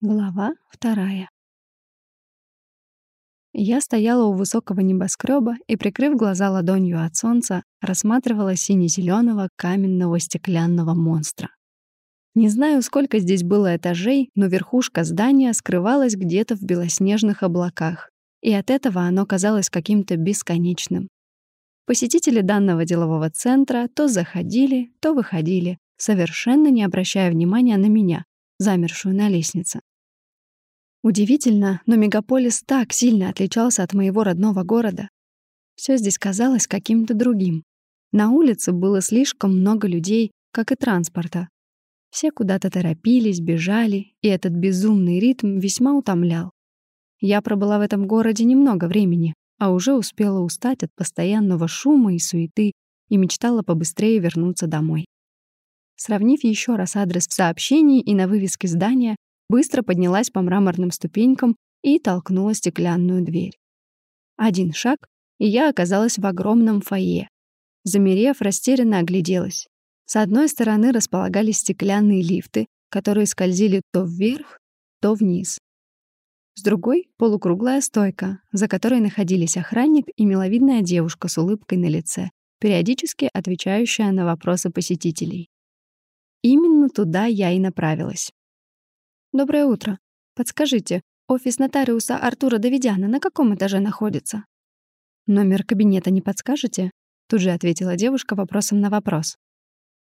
Глава вторая. Я стояла у высокого небоскреба и, прикрыв глаза ладонью от солнца, рассматривала сине-зеленого каменного стеклянного монстра. Не знаю, сколько здесь было этажей, но верхушка здания скрывалась где-то в белоснежных облаках, и от этого оно казалось каким-то бесконечным. Посетители данного делового центра то заходили, то выходили, совершенно не обращая внимания на меня, замершую на лестнице. Удивительно, но мегаполис так сильно отличался от моего родного города. Все здесь казалось каким-то другим. На улице было слишком много людей, как и транспорта. Все куда-то торопились, бежали, и этот безумный ритм весьма утомлял. Я пробыла в этом городе немного времени, а уже успела устать от постоянного шума и суеты и мечтала побыстрее вернуться домой. Сравнив еще раз адрес в сообщении и на вывеске здания, быстро поднялась по мраморным ступенькам и толкнула стеклянную дверь. Один шаг, и я оказалась в огромном фойе. Замерев, растерянно огляделась. С одной стороны располагались стеклянные лифты, которые скользили то вверх, то вниз. С другой — полукруглая стойка, за которой находились охранник и миловидная девушка с улыбкой на лице, периодически отвечающая на вопросы посетителей. Именно туда я и направилась. «Доброе утро. Подскажите, офис нотариуса Артура Давидяна на каком этаже находится?» «Номер кабинета не подскажете?» Тут же ответила девушка вопросом на вопрос.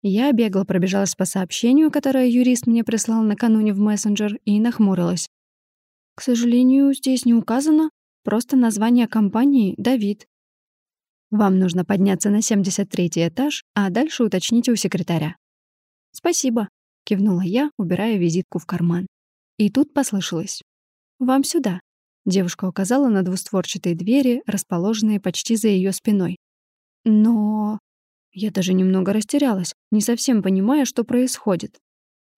Я бегло пробежалась по сообщению, которое юрист мне прислал накануне в мессенджер, и нахмурилась. «К сожалению, здесь не указано. Просто название компании — Давид». «Вам нужно подняться на 73 этаж, а дальше уточните у секретаря». «Спасибо», кивнула я, убирая визитку в карман. И тут послышалось: "Вам сюда". Девушка указала на двустворчатые двери, расположенные почти за ее спиной. Но я даже немного растерялась, не совсем понимая, что происходит.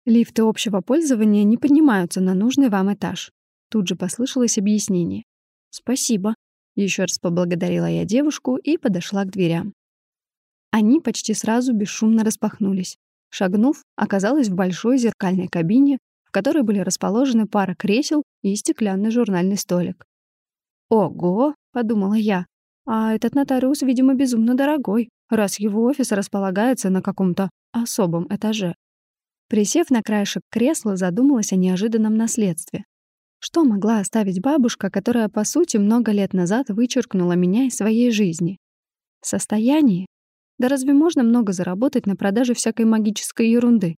Лифты общего пользования не поднимаются на нужный вам этаж. Тут же послышалось объяснение. «Спасибо». Еще раз поблагодарила я девушку и подошла к дверям. Они почти сразу бесшумно распахнулись. Шагнув, оказалась в большой зеркальной кабине, в которой были расположены пара кресел и стеклянный журнальный столик. «Ого!» — подумала я. «А этот нотариус, видимо, безумно дорогой, раз его офис располагается на каком-то особом этаже». Присев на краешек кресла, задумалась о неожиданном наследстве. Что могла оставить бабушка, которая, по сути, много лет назад вычеркнула меня из своей жизни? Состояние, да разве можно много заработать на продаже всякой магической ерунды?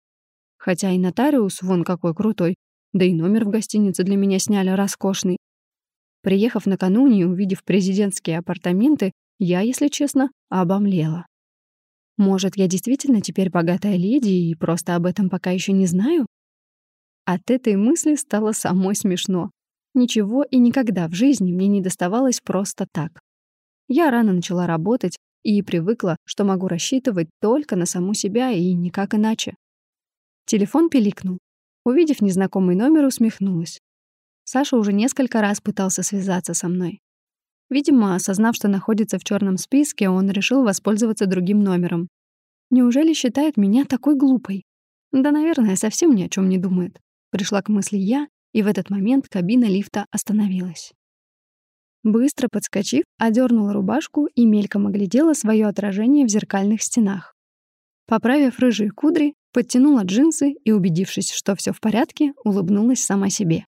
Хотя и нотариус вон какой крутой, да и номер в гостинице для меня сняли роскошный. Приехав накануне и увидев президентские апартаменты, я, если честно, обомлела. Может, я действительно теперь богатая леди и просто об этом пока еще не знаю? От этой мысли стало самой смешно. Ничего и никогда в жизни мне не доставалось просто так. Я рано начала работать, и привыкла, что могу рассчитывать только на саму себя и никак иначе. Телефон пиликнул. Увидев незнакомый номер, усмехнулась. Саша уже несколько раз пытался связаться со мной. Видимо, осознав, что находится в черном списке, он решил воспользоваться другим номером. Неужели считает меня такой глупой? Да, наверное, совсем ни о чем не думает. Пришла к мысли я, и в этот момент кабина лифта остановилась. Быстро подскочив, одернула рубашку и мельком оглядела свое отражение в зеркальных стенах. Поправив рыжие кудри, подтянула джинсы и, убедившись, что все в порядке, улыбнулась сама себе.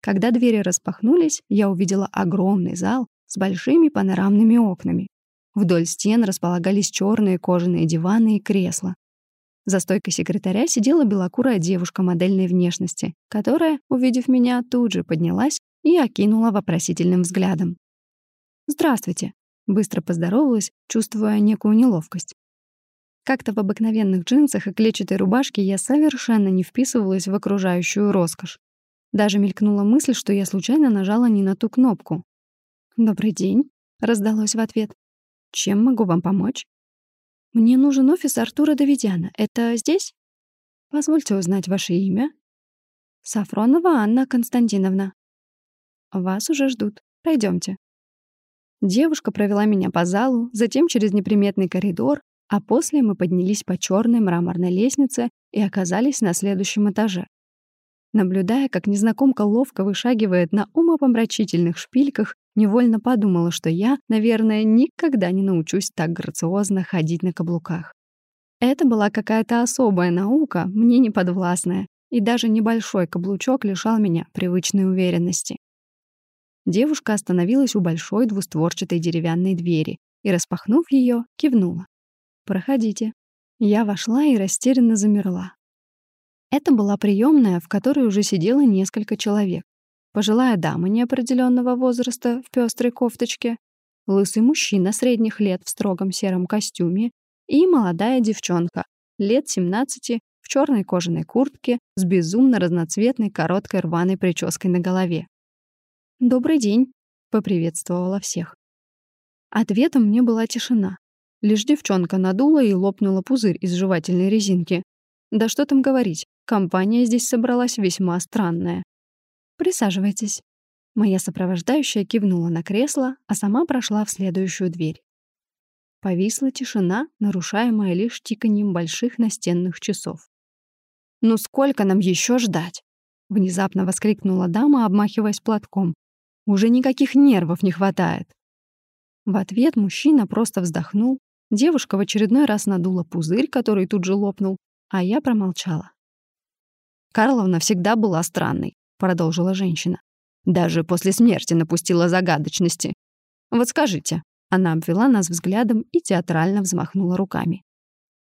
Когда двери распахнулись, я увидела огромный зал с большими панорамными окнами. Вдоль стен располагались черные кожаные диваны и кресла. За стойкой секретаря сидела белокурая девушка модельной внешности, которая, увидев меня, тут же поднялась и окинула вопросительным взглядом. «Здравствуйте», — быстро поздоровалась, чувствуя некую неловкость. Как-то в обыкновенных джинсах и клетчатой рубашке я совершенно не вписывалась в окружающую роскошь. Даже мелькнула мысль, что я случайно нажала не на ту кнопку. «Добрый день», — раздалось в ответ. «Чем могу вам помочь?» «Мне нужен офис Артура Давидяна. Это здесь?» «Позвольте узнать ваше имя». «Сафронова Анна Константиновна». Вас уже ждут. Пройдемте. Девушка провела меня по залу, затем через неприметный коридор, а после мы поднялись по черной мраморной лестнице и оказались на следующем этаже. Наблюдая, как незнакомка ловко вышагивает на умопомрачительных шпильках, невольно подумала, что я, наверное, никогда не научусь так грациозно ходить на каблуках. Это была какая-то особая наука, мне неподвластная, и даже небольшой каблучок лишал меня привычной уверенности. Девушка остановилась у большой двустворчатой деревянной двери и, распахнув ее, кивнула. «Проходите». Я вошла и растерянно замерла. Это была приемная, в которой уже сидело несколько человек. Пожилая дама неопределенного возраста в пестрой кофточке, лысый мужчина средних лет в строгом сером костюме и молодая девчонка, лет 17, в черной кожаной куртке с безумно разноцветной короткой рваной прической на голове. «Добрый день», — поприветствовала всех. Ответом мне была тишина. Лишь девчонка надула и лопнула пузырь из жевательной резинки. Да что там говорить, компания здесь собралась весьма странная. «Присаживайтесь». Моя сопровождающая кивнула на кресло, а сама прошла в следующую дверь. Повисла тишина, нарушаемая лишь тиканьем больших настенных часов. «Ну сколько нам еще ждать?» — внезапно воскликнула дама, обмахиваясь платком. «Уже никаких нервов не хватает». В ответ мужчина просто вздохнул, девушка в очередной раз надула пузырь, который тут же лопнул, а я промолчала. «Карловна всегда была странной», — продолжила женщина. «Даже после смерти напустила загадочности. Вот скажите». Она обвела нас взглядом и театрально взмахнула руками.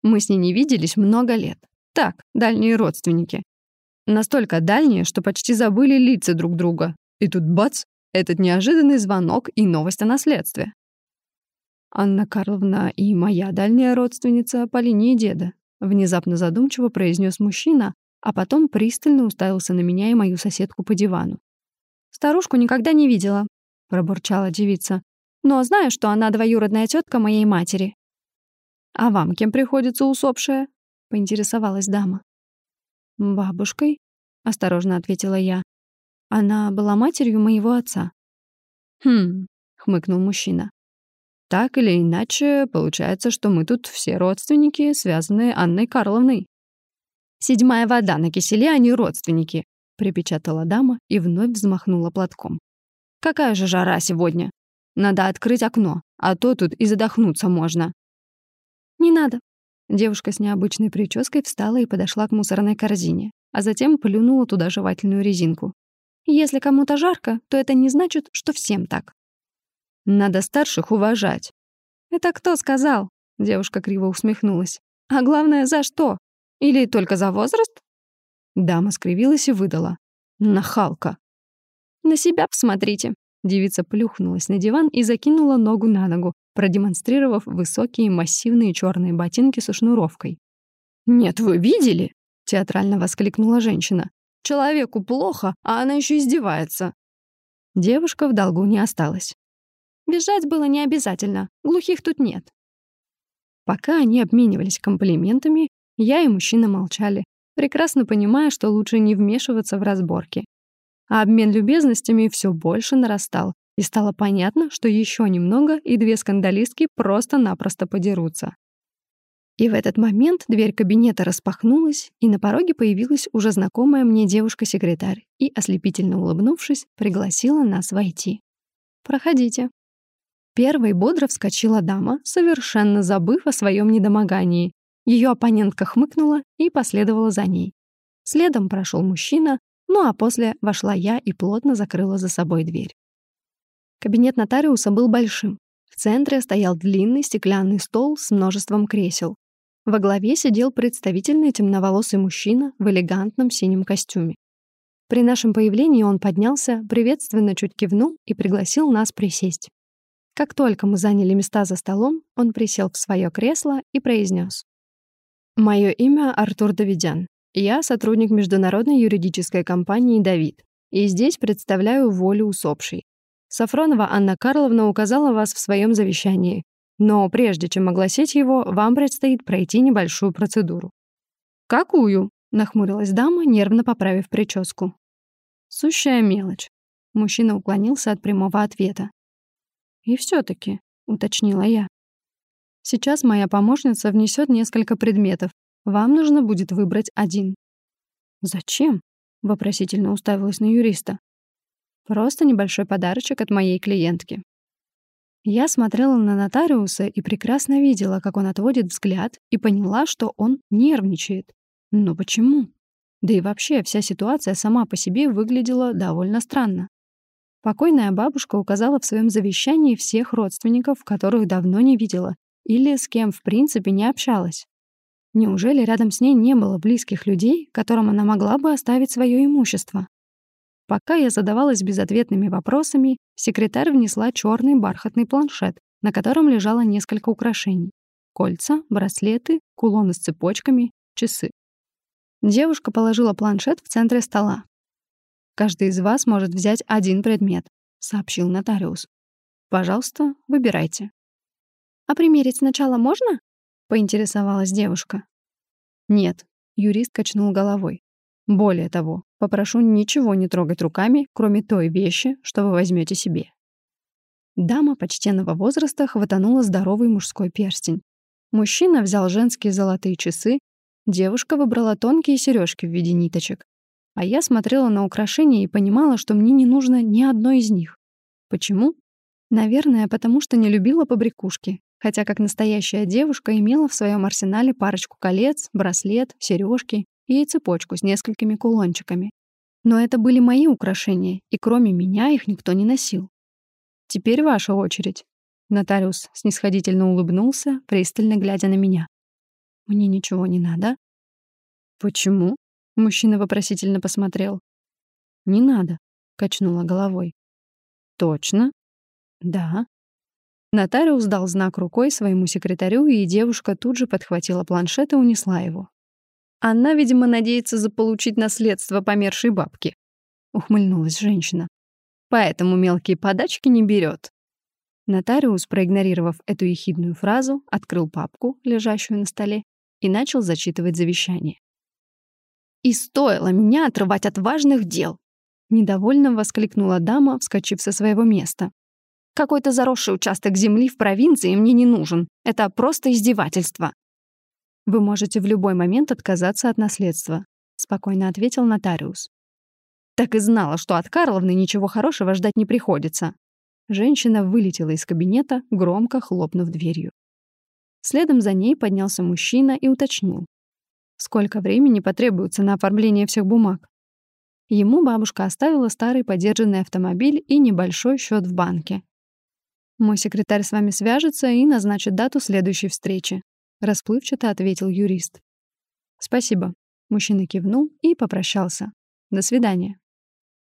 «Мы с ней не виделись много лет. Так, дальние родственники. Настолько дальние, что почти забыли лица друг друга. И тут бац, этот неожиданный звонок и новость о наследстве. Анна Карловна и моя дальняя родственница по линии деда, внезапно задумчиво произнес мужчина, а потом пристально уставился на меня и мою соседку по дивану. «Старушку никогда не видела», — пробурчала девица. «Но знаю, что она двоюродная тетка моей матери». «А вам кем приходится усопшая?» — поинтересовалась дама. «Бабушкой», — осторожно ответила я. «Она была матерью моего отца». «Хм», — хмыкнул мужчина. «Так или иначе, получается, что мы тут все родственники, связанные Анной Карловной». «Седьмая вода на киселе, а не родственники», — припечатала дама и вновь взмахнула платком. «Какая же жара сегодня! Надо открыть окно, а то тут и задохнуться можно». «Не надо», Девушка с необычной прической встала и подошла к мусорной корзине, а затем плюнула туда жевательную резинку. Если кому-то жарко, то это не значит, что всем так. Надо старших уважать. Это кто сказал? Девушка криво усмехнулась. А главное, за что? Или только за возраст? Дама скривилась и выдала. Нахалка. На себя посмотрите. Девица плюхнулась на диван и закинула ногу на ногу, продемонстрировав высокие массивные черные ботинки со шнуровкой. «Нет, вы видели?» — театрально воскликнула женщина. «Человеку плохо, а она еще издевается». Девушка в долгу не осталась. Бежать было не обязательно, глухих тут нет. Пока они обменивались комплиментами, я и мужчина молчали, прекрасно понимая, что лучше не вмешиваться в разборки. А обмен любезностями все больше нарастал, и стало понятно, что еще немного, и две скандалистки просто-напросто подерутся. И в этот момент дверь кабинета распахнулась, и на пороге появилась уже знакомая мне девушка-секретарь и, ослепительно улыбнувшись, пригласила нас войти. «Проходите». Первой бодро вскочила дама, совершенно забыв о своем недомогании. Ее оппонентка хмыкнула и последовала за ней. Следом прошел мужчина, ну а после вошла я и плотно закрыла за собой дверь. Кабинет нотариуса был большим. В центре стоял длинный стеклянный стол с множеством кресел. Во главе сидел представительный темноволосый мужчина в элегантном синем костюме. При нашем появлении он поднялся, приветственно чуть кивнул и пригласил нас присесть. Как только мы заняли места за столом, он присел в свое кресло и произнес. «Мое имя Артур Давидян. Я сотрудник международной юридической компании «Давид», и здесь представляю волю усопшей. Сафронова Анна Карловна указала вас в своем завещании. Но прежде чем огласить его, вам предстоит пройти небольшую процедуру. «Какую?» — нахмурилась дама, нервно поправив прическу. «Сущая мелочь». Мужчина уклонился от прямого ответа. «И все таки уточнила я. «Сейчас моя помощница внесет несколько предметов. Вам нужно будет выбрать один». «Зачем?» Вопросительно уставилась на юриста. Просто небольшой подарочек от моей клиентки. Я смотрела на нотариуса и прекрасно видела, как он отводит взгляд, и поняла, что он нервничает. Но почему? Да и вообще вся ситуация сама по себе выглядела довольно странно. Покойная бабушка указала в своем завещании всех родственников, которых давно не видела, или с кем в принципе не общалась. Неужели рядом с ней не было близких людей, которым она могла бы оставить свое имущество? Пока я задавалась безответными вопросами, секретарь внесла черный бархатный планшет, на котором лежало несколько украшений. Кольца, браслеты, кулоны с цепочками, часы. Девушка положила планшет в центре стола. «Каждый из вас может взять один предмет», — сообщил нотариус. «Пожалуйста, выбирайте». «А примерить сначала можно?» — поинтересовалась девушка. «Нет», — юрист качнул головой. «Более того, попрошу ничего не трогать руками, кроме той вещи, что вы возьмете себе». Дама почтенного возраста хватанула здоровый мужской перстень. Мужчина взял женские золотые часы Девушка выбрала тонкие сережки в виде ниточек. А я смотрела на украшения и понимала, что мне не нужно ни одной из них. Почему? Наверное, потому что не любила побрякушки, хотя как настоящая девушка имела в своем арсенале парочку колец, браслет, сережки и цепочку с несколькими кулончиками. Но это были мои украшения, и кроме меня их никто не носил. Теперь ваша очередь. Нотариус снисходительно улыбнулся, пристально глядя на меня. Мне ничего не надо. Почему? Мужчина вопросительно посмотрел. Не надо, качнула головой. Точно? Да. Нотариус дал знак рукой своему секретарю, и девушка тут же подхватила планшет и унесла его. Она, видимо, надеется заполучить наследство помершей бабки. Ухмыльнулась женщина. Поэтому мелкие подачки не берет. Нотариус, проигнорировав эту ехидную фразу, открыл папку, лежащую на столе, и начал зачитывать завещание. «И стоило меня отрывать от важных дел!» Недовольно воскликнула дама, вскочив со своего места. «Какой-то заросший участок земли в провинции мне не нужен. Это просто издевательство». «Вы можете в любой момент отказаться от наследства», — спокойно ответил нотариус. «Так и знала, что от Карловны ничего хорошего ждать не приходится». Женщина вылетела из кабинета, громко хлопнув дверью. Следом за ней поднялся мужчина и уточнил. Сколько времени потребуется на оформление всех бумаг? Ему бабушка оставила старый подержанный автомобиль и небольшой счет в банке. «Мой секретарь с вами свяжется и назначит дату следующей встречи», расплывчато ответил юрист. «Спасибо». Мужчина кивнул и попрощался. «До свидания».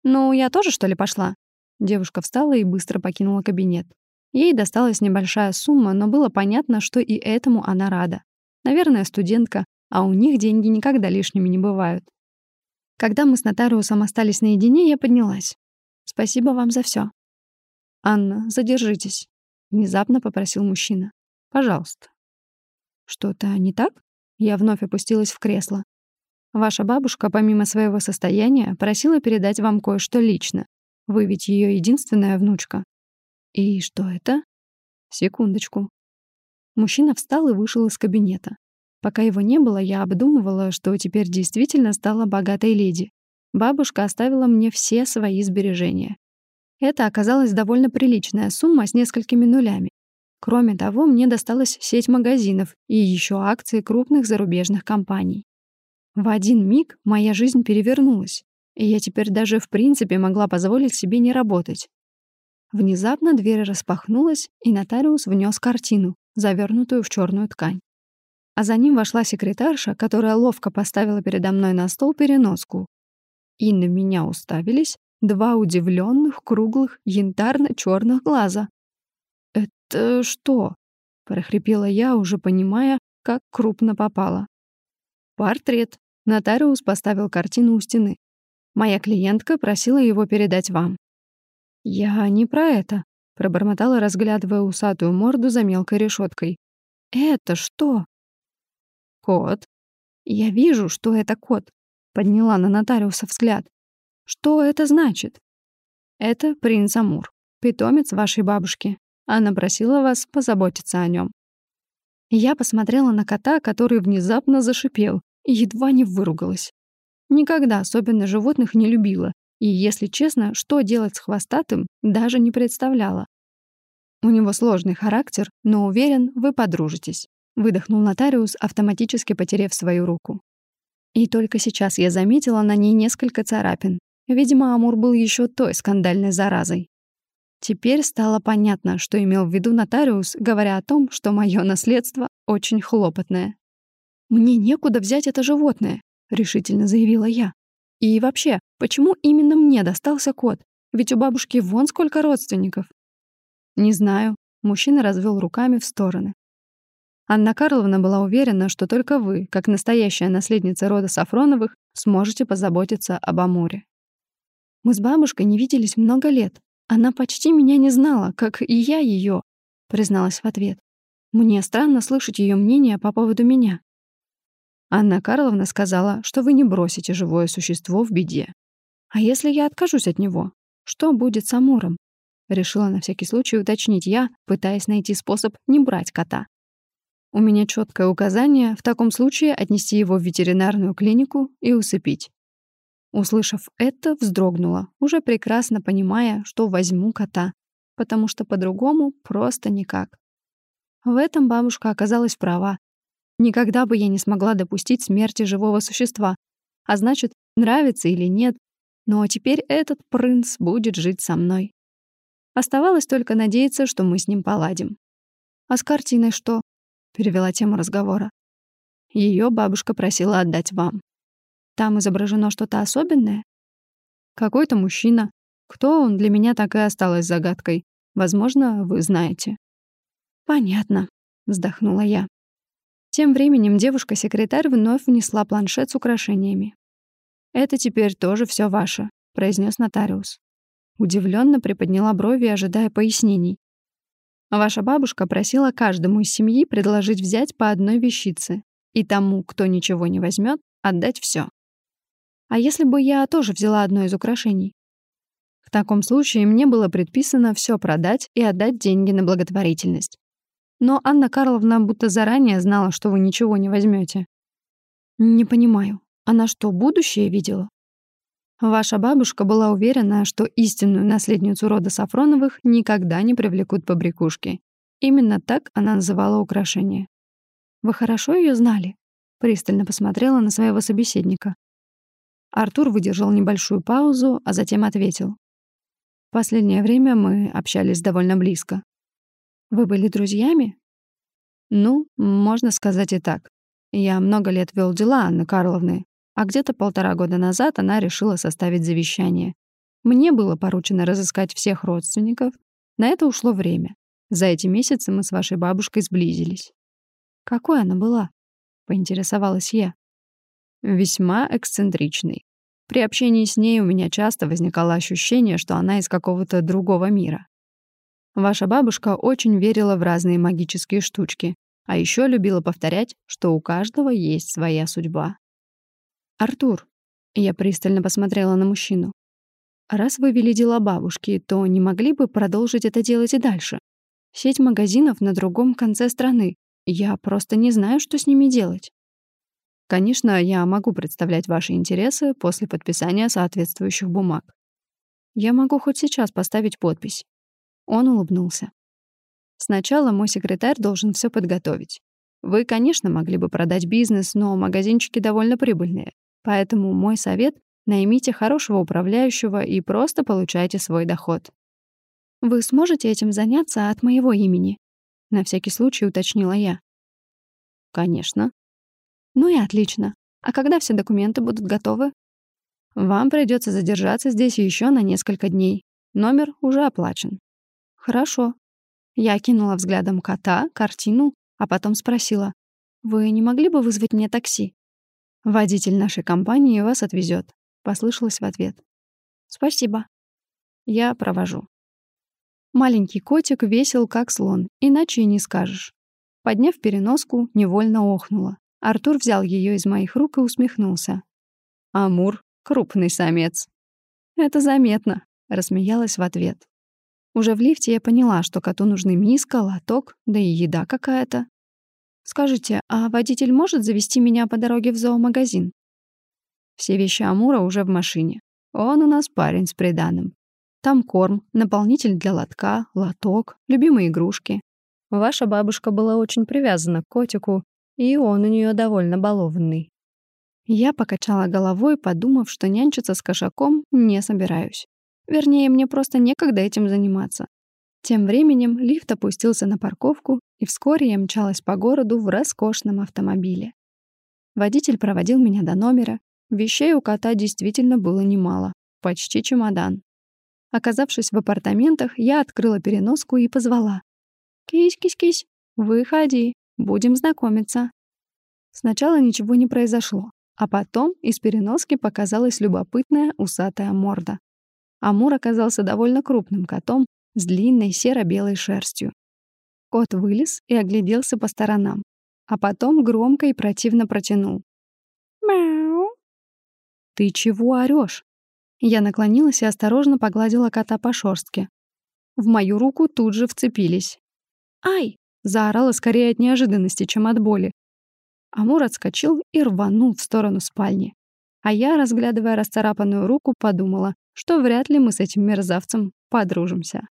«Ну, я тоже, что ли, пошла?» Девушка встала и быстро покинула кабинет. Ей досталась небольшая сумма, но было понятно, что и этому она рада. Наверное, студентка, а у них деньги никогда лишними не бывают. Когда мы с нотариусом остались наедине, я поднялась. «Спасибо вам за все. «Анна, задержитесь», — внезапно попросил мужчина. «Пожалуйста». «Что-то не так?» Я вновь опустилась в кресло. «Ваша бабушка, помимо своего состояния, просила передать вам кое-что лично. Вы ведь ее единственная внучка. «И что это?» «Секундочку». Мужчина встал и вышел из кабинета. Пока его не было, я обдумывала, что теперь действительно стала богатой леди. Бабушка оставила мне все свои сбережения. Это оказалась довольно приличная сумма с несколькими нулями. Кроме того, мне досталась сеть магазинов и еще акции крупных зарубежных компаний. В один миг моя жизнь перевернулась, и я теперь даже в принципе могла позволить себе не работать. Внезапно дверь распахнулась, и нотариус внес картину, завернутую в черную ткань. А за ним вошла секретарша, которая ловко поставила передо мной на стол переноску. И на меня уставились два удивленных, круглых, янтарно-черных глаза. «Это что?» — прохрипела я, уже понимая, как крупно попала. «Портрет». Нотариус поставил картину у стены. Моя клиентка просила его передать вам. «Я не про это», — пробормотала, разглядывая усатую морду за мелкой решеткой. «Это что?» «Кот». «Я вижу, что это кот», — подняла на нотариуса взгляд. «Что это значит?» «Это принц Амур, питомец вашей бабушки. Она просила вас позаботиться о нем. Я посмотрела на кота, который внезапно зашипел, и едва не выругалась. Никогда особенно животных не любила. И, если честно, что делать с хвостатым, даже не представляла. У него сложный характер, но уверен, вы подружитесь. Выдохнул нотариус, автоматически потеряв свою руку. И только сейчас я заметила на ней несколько царапин. Видимо, Амур был еще той скандальной заразой. Теперь стало понятно, что имел в виду нотариус, говоря о том, что мое наследство очень хлопотное. «Мне некуда взять это животное», — решительно заявила я. «И вообще, почему именно мне достался кот? Ведь у бабушки вон сколько родственников». «Не знаю», — мужчина развел руками в стороны. Анна Карловна была уверена, что только вы, как настоящая наследница рода Сафроновых, сможете позаботиться об Амуре. Мы с бабушкой не виделись много лет. Она почти меня не знала, как и я ее, призналась в ответ. Мне странно слышать ее мнение по поводу меня. Анна Карловна сказала, что вы не бросите живое существо в беде. А если я откажусь от него? Что будет с Амуром? Решила на всякий случай уточнить я, пытаясь найти способ не брать кота. У меня четкое указание в таком случае отнести его в ветеринарную клинику и усыпить. Услышав это, вздрогнула, уже прекрасно понимая, что возьму кота, потому что по-другому просто никак. В этом бабушка оказалась права. Никогда бы я не смогла допустить смерти живого существа, а значит, нравится или нет, но теперь этот принц будет жить со мной. Оставалось только надеяться, что мы с ним поладим. А с картиной что? перевела тему разговора. Ее бабушка просила отдать вам. Там изображено что-то особенное? Какой-то мужчина. Кто он, для меня так и осталось загадкой. Возможно, вы знаете. Понятно, вздохнула я. Тем временем девушка-секретарь вновь внесла планшет с украшениями. «Это теперь тоже все ваше», — произнес нотариус. Удивленно приподняла брови, ожидая пояснений. Ваша бабушка просила каждому из семьи предложить взять по одной вещице, и тому, кто ничего не возьмет, отдать все. А если бы я тоже взяла одно из украшений? В таком случае мне было предписано все продать и отдать деньги на благотворительность. Но Анна Карловна будто заранее знала, что вы ничего не возьмете. Не понимаю, она что, будущее видела? Ваша бабушка была уверена, что истинную наследницу рода Сафроновых никогда не привлекут побрякушки. Именно так она называла украшение. «Вы хорошо ее знали?» Пристально посмотрела на своего собеседника. Артур выдержал небольшую паузу, а затем ответил. «В последнее время мы общались довольно близко. Вы были друзьями?» «Ну, можно сказать и так. Я много лет вел дела Анны Карловны, а где-то полтора года назад она решила составить завещание. Мне было поручено разыскать всех родственников. На это ушло время. За эти месяцы мы с вашей бабушкой сблизились. Какой она была? Поинтересовалась я. Весьма эксцентричной. При общении с ней у меня часто возникало ощущение, что она из какого-то другого мира. Ваша бабушка очень верила в разные магические штучки, а еще любила повторять, что у каждого есть своя судьба. «Артур», — я пристально посмотрела на мужчину, «раз вы вели дела бабушки, то не могли бы продолжить это делать и дальше? Сеть магазинов на другом конце страны. Я просто не знаю, что с ними делать». Конечно, я могу представлять ваши интересы после подписания соответствующих бумаг. Я могу хоть сейчас поставить подпись. Он улыбнулся. Сначала мой секретарь должен все подготовить. Вы, конечно, могли бы продать бизнес, но магазинчики довольно прибыльные. Поэтому мой совет — наймите хорошего управляющего и просто получайте свой доход. Вы сможете этим заняться от моего имени? На всякий случай уточнила я. Конечно. Ну и отлично. А когда все документы будут готовы? Вам придется задержаться здесь еще на несколько дней. Номер уже оплачен. Хорошо. Я кинула взглядом кота, картину, а потом спросила. Вы не могли бы вызвать мне такси? «Водитель нашей компании вас отвезет», — послышалось в ответ. «Спасибо. Я провожу». Маленький котик весел, как слон, иначе и не скажешь. Подняв переноску, невольно охнула. Артур взял ее из моих рук и усмехнулся. «Амур — крупный самец». «Это заметно», — рассмеялась в ответ. Уже в лифте я поняла, что коту нужны миска, лоток, да и еда какая-то. «Скажите, а водитель может завести меня по дороге в зоомагазин?» Все вещи Амура уже в машине. Он у нас парень с приданым. Там корм, наполнитель для лотка, лоток, любимые игрушки. Ваша бабушка была очень привязана к котику, и он у нее довольно балованный. Я покачала головой, подумав, что нянчиться с кошаком не собираюсь. Вернее, мне просто некогда этим заниматься. Тем временем лифт опустился на парковку, и вскоре я мчалась по городу в роскошном автомобиле. Водитель проводил меня до номера. Вещей у кота действительно было немало. Почти чемодан. Оказавшись в апартаментах, я открыла переноску и позвала. «Кись-кись-кись, выходи, будем знакомиться». Сначала ничего не произошло, а потом из переноски показалась любопытная усатая морда. Амур оказался довольно крупным котом с длинной серо-белой шерстью. Кот вылез и огляделся по сторонам, а потом громко и противно протянул. «Мяу!» «Ты чего орёшь?» Я наклонилась и осторожно погладила кота по шорстке. В мою руку тут же вцепились. «Ай!» — заорала скорее от неожиданности, чем от боли. Амур отскочил и рванул в сторону спальни. А я, разглядывая расцарапанную руку, подумала, что вряд ли мы с этим мерзавцем подружимся.